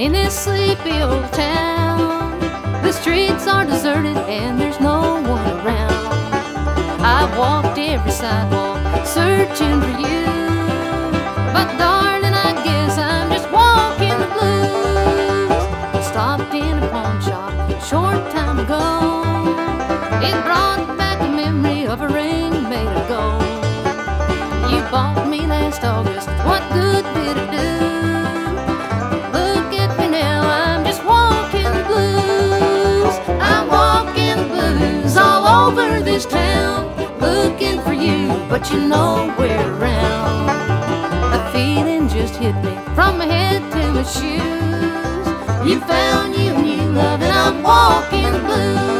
in this sleepy old town. The streets are deserted and there's no one around. I've walked every sidewalk searching for you. But darling, I guess I'm just walking the blues. Stopped in a pawn shop a short time ago. It brought back a memory of a ring made of gold. You bought me last August. What good did it but you're nowhere around. A feeling just hit me from my head to my shoes. You found you new love, and I'm walking blues.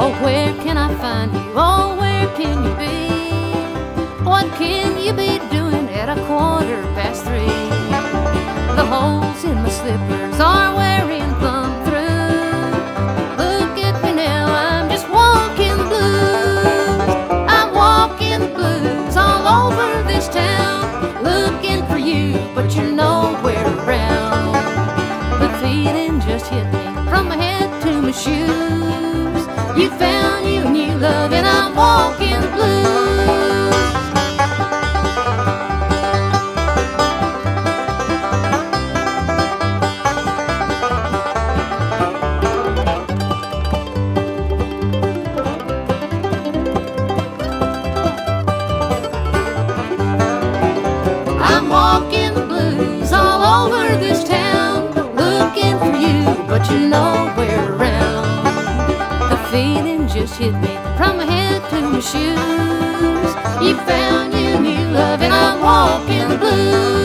Oh, Oh, where can you be? What can you be doing at a quarter past three? The holes in my slippers are wearing through. Look at me now, I'm just walking the blues. I'm walking the blues all over this town, looking for you, but you're nowhere around. The feeling just hit me from my head to my shoes. You found you I'm walking blues. I'm walking blues all over this town, looking for you, but you're nowhere around. Just hit me from my head to my shoes. You found your new love, and I'm walking the blues.